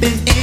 It.